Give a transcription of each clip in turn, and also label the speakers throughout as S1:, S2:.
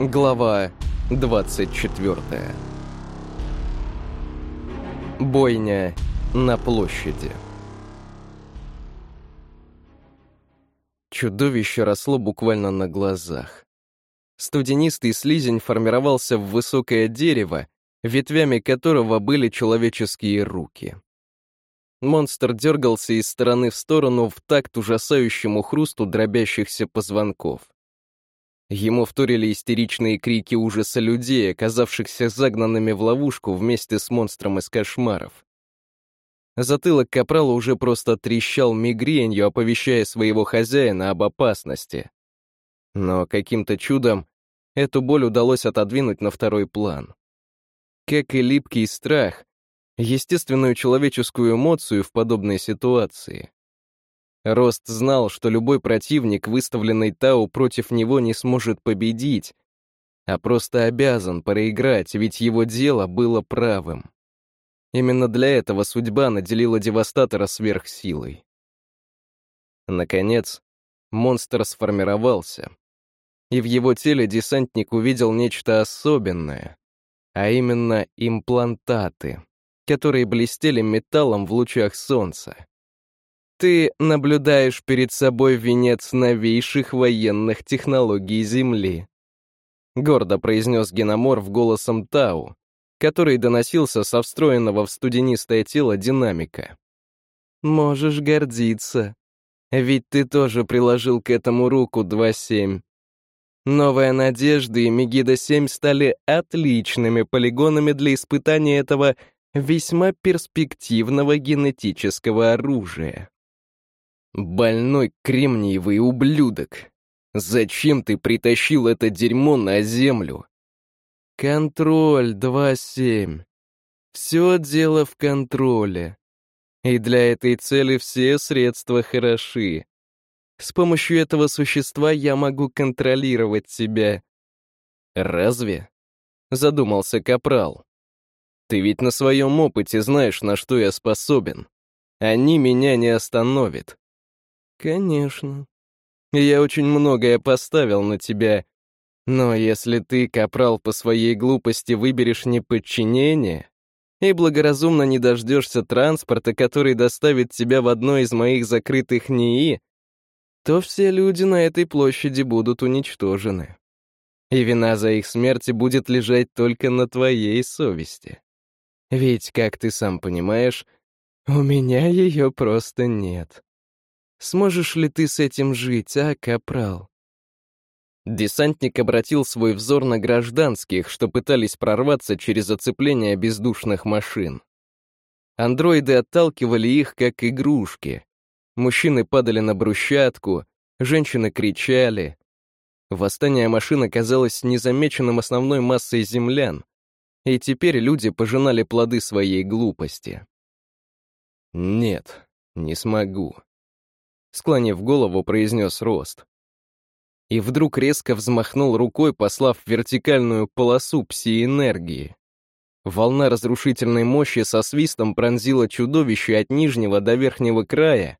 S1: Глава 24 Бойня на площади Чудовище росло буквально на глазах. Студенистый слизень формировался в высокое дерево, ветвями которого были человеческие руки. Монстр дергался из стороны в сторону в такт ужасающему хрусту дробящихся позвонков. Ему вторили истеричные крики ужаса людей, оказавшихся загнанными в ловушку вместе с монстром из кошмаров. Затылок капрала уже просто трещал мигренью, оповещая своего хозяина об опасности. Но каким-то чудом эту боль удалось отодвинуть на второй план. Как и липкий страх, естественную человеческую эмоцию в подобной ситуации. Рост знал, что любой противник, выставленный Тау против него, не сможет победить, а просто обязан проиграть, ведь его дело было правым. Именно для этого судьба наделила Девастатора сверхсилой. Наконец, монстр сформировался, и в его теле десантник увидел нечто особенное, а именно имплантаты которые блестели металлом в лучах солнца. Ты наблюдаешь перед собой венец новейших военных технологий Земли. Гордо произнес Геноморф голосом Тау, который доносился со встроенного в студенистое тело динамика. Можешь гордиться, ведь ты тоже приложил к этому руку 2.7. Новая Надежда и Мегида-7 стали отличными полигонами для испытания этого весьма перспективного генетического оружия. Больной кремниевый ублюдок. Зачем ты притащил это дерьмо на землю? Контроль 2.7. Все дело в контроле. И для этой цели все средства хороши. С помощью этого существа я могу контролировать себя. Разве? Задумался Капрал. Ты ведь на своем опыте знаешь, на что я способен. Они меня не остановят. Конечно. Я очень многое поставил на тебя. Но если ты, капрал, по своей глупости выберешь неподчинение и благоразумно не дождешься транспорта, который доставит тебя в одно из моих закрытых НИИ, то все люди на этой площади будут уничтожены. И вина за их смерти будет лежать только на твоей совести. Ведь, как ты сам понимаешь, у меня ее просто нет. Сможешь ли ты с этим жить, а, капрал? Десантник обратил свой взор на гражданских, что пытались прорваться через оцепление бездушных машин. Андроиды отталкивали их, как игрушки. Мужчины падали на брусчатку, женщины кричали. Восстание машин оказалось незамеченным основной массой землян, и теперь люди пожинали плоды своей глупости. «Нет, не смогу», — склонив голову, произнес Рост. И вдруг резко взмахнул рукой, послав вертикальную полосу пси-энергии. Волна разрушительной мощи со свистом пронзила чудовище от нижнего до верхнего края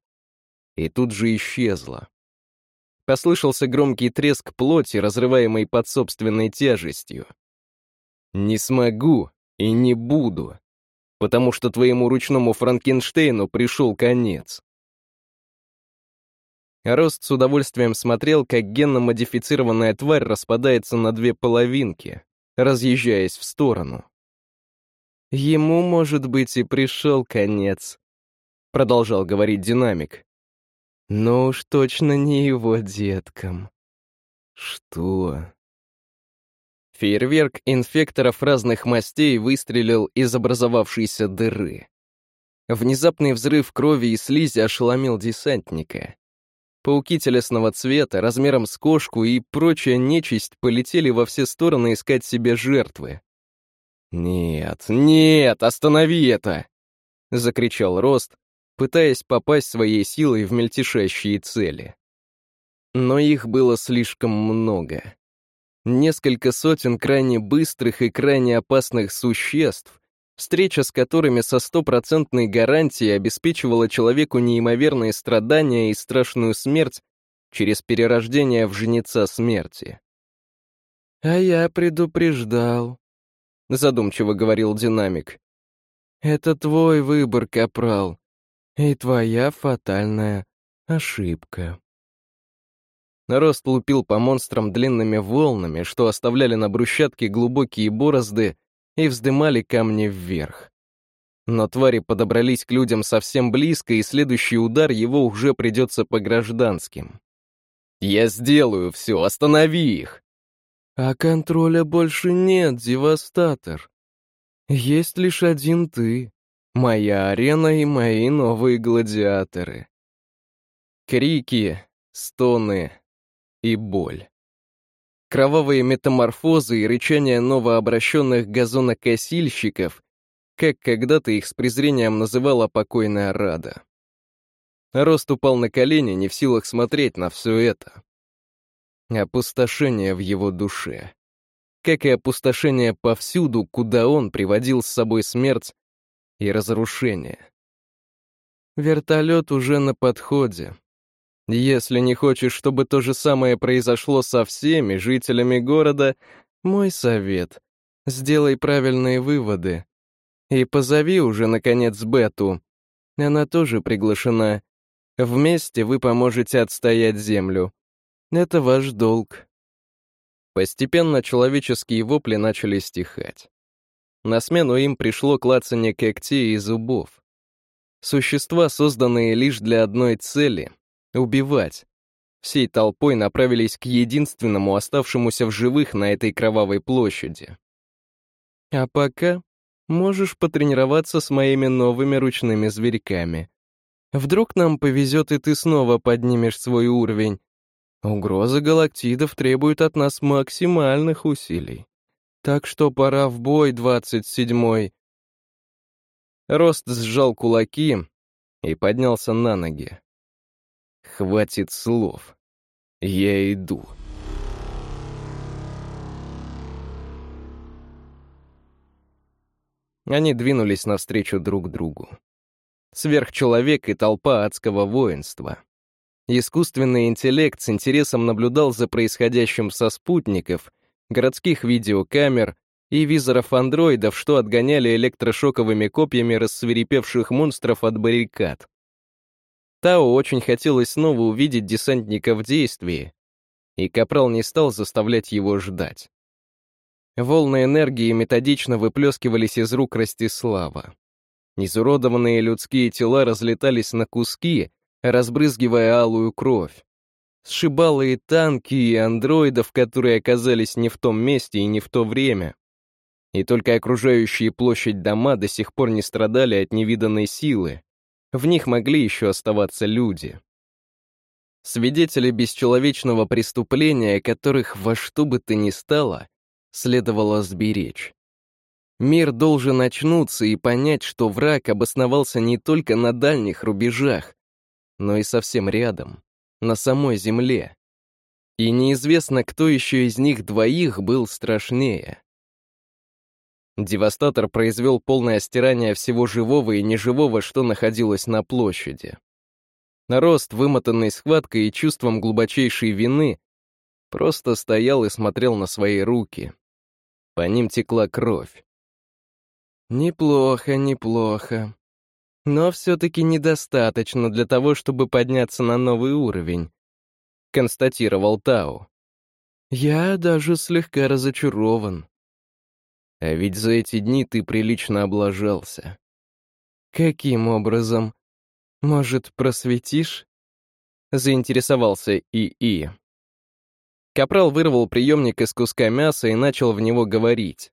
S1: и тут же исчезла. Послышался громкий треск плоти, разрываемой под собственной тяжестью. Не смогу и не буду, потому что твоему ручному Франкенштейну пришел конец. Рост с удовольствием смотрел, как генно-модифицированная тварь распадается на две половинки, разъезжаясь в сторону. «Ему, может быть, и пришел конец», — продолжал говорить динамик. «Но уж точно не его деткам». «Что?» Фейерверк инфекторов разных мастей выстрелил из образовавшейся дыры. Внезапный взрыв крови и слизи ошеломил десантника. Пауки телесного цвета, размером с кошку и прочая нечисть полетели во все стороны искать себе жертвы. «Нет, нет, останови это!» — закричал Рост, пытаясь попасть своей силой в мельтешащие цели. Но их было слишком много несколько сотен крайне быстрых и крайне опасных существ, встреча с которыми со стопроцентной гарантией обеспечивала человеку неимоверные страдания и страшную смерть через перерождение в жнеца смерти. «А я предупреждал», — задумчиво говорил динамик. «Это твой выбор, Капрал, и твоя фатальная ошибка». Рост лупил по монстрам длинными волнами, что оставляли на брусчатке глубокие борозды и вздымали камни вверх. Но твари подобрались к людям совсем близко, и следующий удар его уже придется по гражданским. «Я сделаю все, останови их!» «А контроля больше нет, девастатор. Есть лишь один ты, моя арена и мои новые гладиаторы». Крики, стоны, и боль. Кровавые метаморфозы и рычание новообращенных газонокосильщиков, как когда-то их с презрением называла покойная Рада. Рост упал на колени, не в силах смотреть на все это. Опустошение в его душе. Как и опустошение повсюду, куда он приводил с собой смерть и разрушение. Вертолет уже на подходе. Если не хочешь, чтобы то же самое произошло со всеми жителями города, мой совет — сделай правильные выводы. И позови уже, наконец, Бету. Она тоже приглашена. Вместе вы поможете отстоять землю. Это ваш долг. Постепенно человеческие вопли начали стихать. На смену им пришло клацанье когтей и зубов. Существа, созданные лишь для одной цели — убивать. Всей толпой направились к единственному оставшемуся в живых на этой кровавой площади. А пока можешь потренироваться с моими новыми ручными зверьками. Вдруг нам повезет, и ты снова поднимешь свой уровень. Угроза галактидов требует от нас максимальных усилий. Так что пора в бой, двадцать седьмой. Рост сжал кулаки и поднялся на ноги. Хватит слов. Я иду. Они двинулись навстречу друг другу. Сверхчеловек и толпа адского воинства. Искусственный интеллект с интересом наблюдал за происходящим со спутников, городских видеокамер и визоров андроидов, что отгоняли электрошоковыми копьями рассверепевших монстров от баррикад. Тао очень хотелось снова увидеть десантника в действии, и Капрал не стал заставлять его ждать. Волны энергии методично выплескивались из рук Ростислава. Изуродованные людские тела разлетались на куски, разбрызгивая алую кровь. Сшибало и танки, и андроидов, которые оказались не в том месте и не в то время. И только окружающие площадь дома до сих пор не страдали от невиданной силы, в них могли еще оставаться люди. Свидетели бесчеловечного преступления, которых во что бы то ни стало, следовало сберечь. Мир должен очнуться и понять, что враг обосновался не только на дальних рубежах, но и совсем рядом, на самой земле. И неизвестно, кто еще из них двоих был страшнее. Девастатор произвел полное стирание всего живого и неживого, что находилось на площади. Рост, вымотанный схваткой и чувством глубочайшей вины, просто стоял и смотрел на свои руки. По ним текла кровь. Неплохо, неплохо. Но все-таки недостаточно для того, чтобы подняться на новый уровень, констатировал Тау. Я даже слегка разочарован. А ведь за эти дни ты прилично облажался. Каким образом? Может, просветишь? Заинтересовался ИИ. Капрал вырвал приемник из куска мяса и начал в него говорить.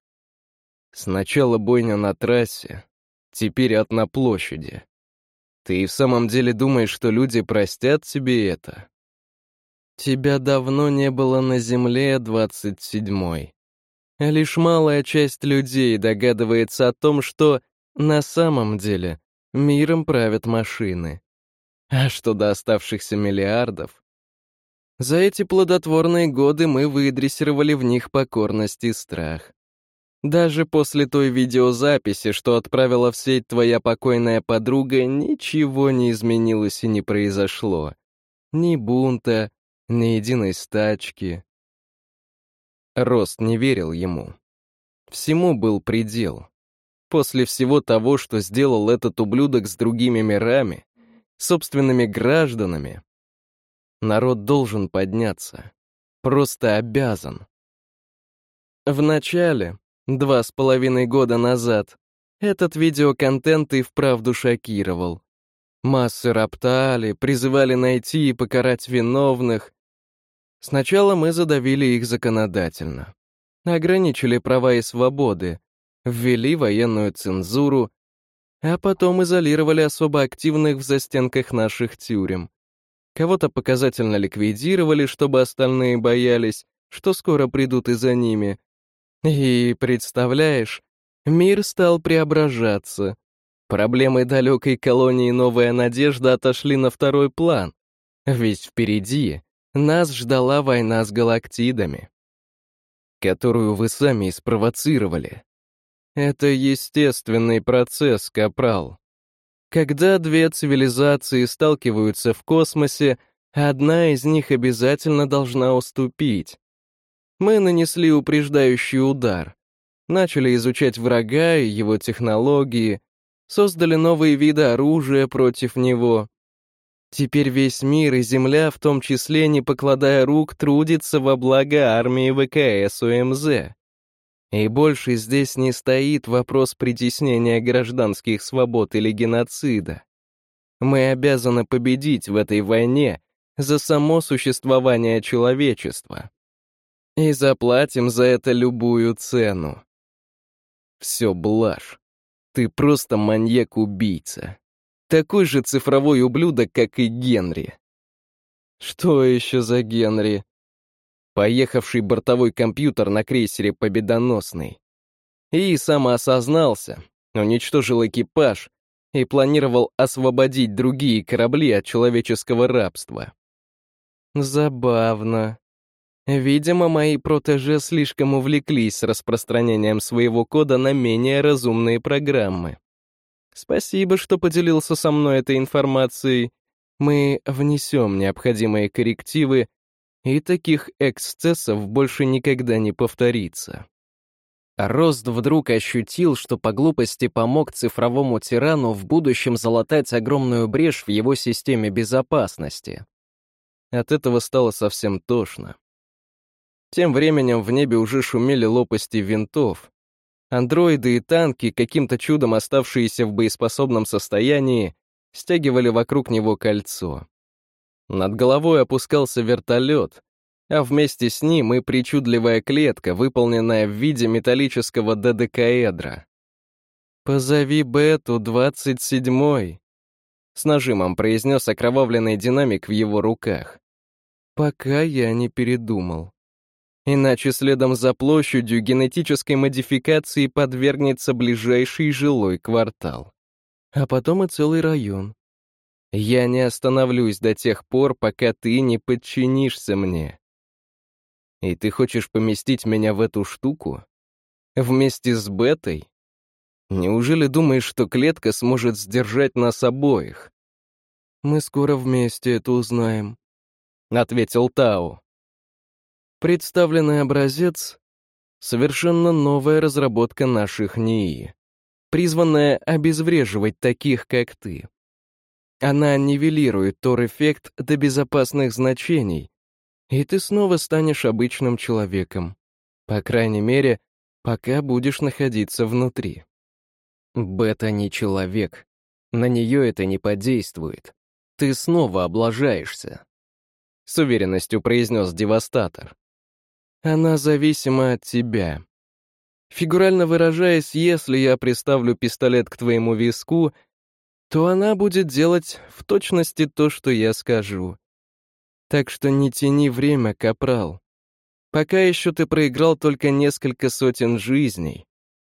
S1: Сначала бойня на трассе, теперь ад на площади. Ты и в самом деле думаешь, что люди простят тебе это? Тебя давно не было на земле, двадцать седьмой. Лишь малая часть людей догадывается о том, что на самом деле миром правят машины. А что до оставшихся миллиардов? За эти плодотворные годы мы выдрессировали в них покорность и страх. Даже после той видеозаписи, что отправила в сеть твоя покойная подруга, ничего не изменилось и не произошло. Ни бунта, ни единой стачки, Рост не верил ему. Всему был предел. После всего того, что сделал этот ублюдок с другими мирами, собственными гражданами, народ должен подняться. Просто обязан. Вначале, два с половиной года назад, этот видеоконтент и вправду шокировал. Массы роптали, призывали найти и покарать виновных. Сначала мы задавили их законодательно. Ограничили права и свободы, ввели военную цензуру, а потом изолировали особо активных в застенках наших тюрем. Кого-то показательно ликвидировали, чтобы остальные боялись, что скоро придут и за ними. И, представляешь, Мир стал преображаться. Проблемы далекой колонии «Новая надежда» отошли на второй план, ведь впереди нас ждала война с галактидами, которую вы сами и спровоцировали. Это естественный процесс, Капрал. Когда две цивилизации сталкиваются в космосе, одна из них обязательно должна уступить. Мы нанесли упреждающий удар, начали изучать врага и его технологии, создали новые виды оружия против него. Теперь весь мир и Земля, в том числе, не покладая рук, трудится во благо армии ВКС УМЗ. И больше здесь не стоит вопрос притеснения гражданских свобод или геноцида. Мы обязаны победить в этой войне за само существование человечества. И заплатим за это любую цену. Все блажь. Ты просто маньяк-убийца. Такой же цифровой ублюдок, как и Генри. Что еще за Генри? Поехавший бортовой компьютер на крейсере «Победоносный». И самоосознался, уничтожил экипаж и планировал освободить другие корабли от человеческого рабства. Забавно. Видимо, мои протеже слишком увлеклись распространением своего кода на менее разумные программы. Спасибо, что поделился со мной этой информацией. Мы внесем необходимые коррективы, и таких эксцессов больше никогда не повторится. Рост вдруг ощутил, что по глупости помог цифровому тирану в будущем залатать огромную брешь в его системе безопасности. От этого стало совсем тошно. Тем временем в небе уже шумели лопасти винтов. Андроиды и танки, каким-то чудом оставшиеся в боеспособном состоянии, стягивали вокруг него кольцо. Над головой опускался вертолет, а вместе с ним и причудливая клетка, выполненная в виде металлического додекаэдра. «Позови Бету, двадцать седьмой», — с нажимом произнес окровавленный динамик в его руках. «Пока я не передумал». Иначе следом за площадью генетической модификации подвергнется ближайший жилой квартал. А потом и целый район. Я не остановлюсь до тех пор, пока ты не подчинишься мне. И ты хочешь поместить меня в эту штуку? Вместе с Бетой? Неужели думаешь, что клетка сможет сдержать нас обоих? Мы скоро вместе это узнаем, — ответил Тао. Представленный образец — совершенно новая разработка наших НИИ, призванная обезвреживать таких, как ты. Она нивелирует тор-эффект до безопасных значений, и ты снова станешь обычным человеком. По крайней мере, пока будешь находиться внутри. Бета не человек. На нее это не подействует. Ты снова облажаешься. С уверенностью произнес Девастатор. Она зависима от тебя. Фигурально выражаясь, если я приставлю пистолет к твоему виску, то она будет делать в точности то, что я скажу. Так что не тяни время, капрал. Пока еще ты проиграл только несколько сотен жизней.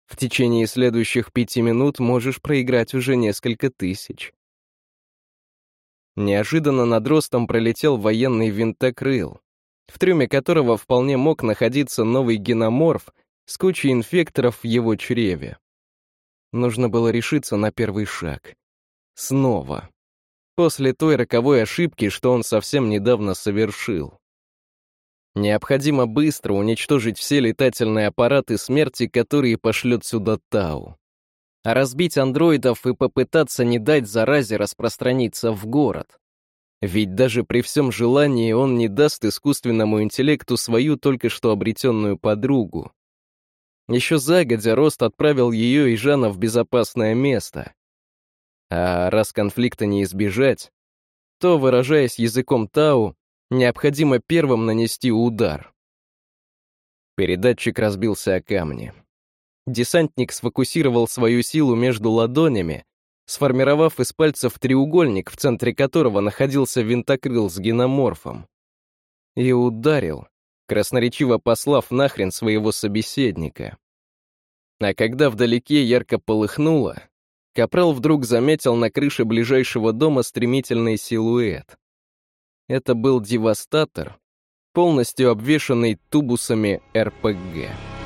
S1: В течение следующих пяти минут можешь проиграть уже несколько тысяч. Неожиданно над ростом пролетел военный винтокрыл в трюме которого вполне мог находиться новый геноморф с кучей инфекторов в его чреве. Нужно было решиться на первый шаг. Снова. После той роковой ошибки, что он совсем недавно совершил. Необходимо быстро уничтожить все летательные аппараты смерти, которые пошлет сюда Тау. А разбить андроидов и попытаться не дать заразе распространиться в город. Ведь даже при всем желании он не даст искусственному интеллекту свою только что обретенную подругу. Еще загодя Рост отправил ее и Жана в безопасное место. А раз конфликта не избежать, то, выражаясь языком Тау, необходимо первым нанести удар. Передатчик разбился о камни. Десантник сфокусировал свою силу между ладонями, сформировав из пальцев треугольник, в центре которого находился винтокрыл с геноморфом. И ударил, красноречиво послав нахрен своего собеседника. А когда вдалеке ярко полыхнуло, Капрал вдруг заметил на крыше ближайшего дома стремительный силуэт. Это был девастатор, полностью обвешанный тубусами РПГ.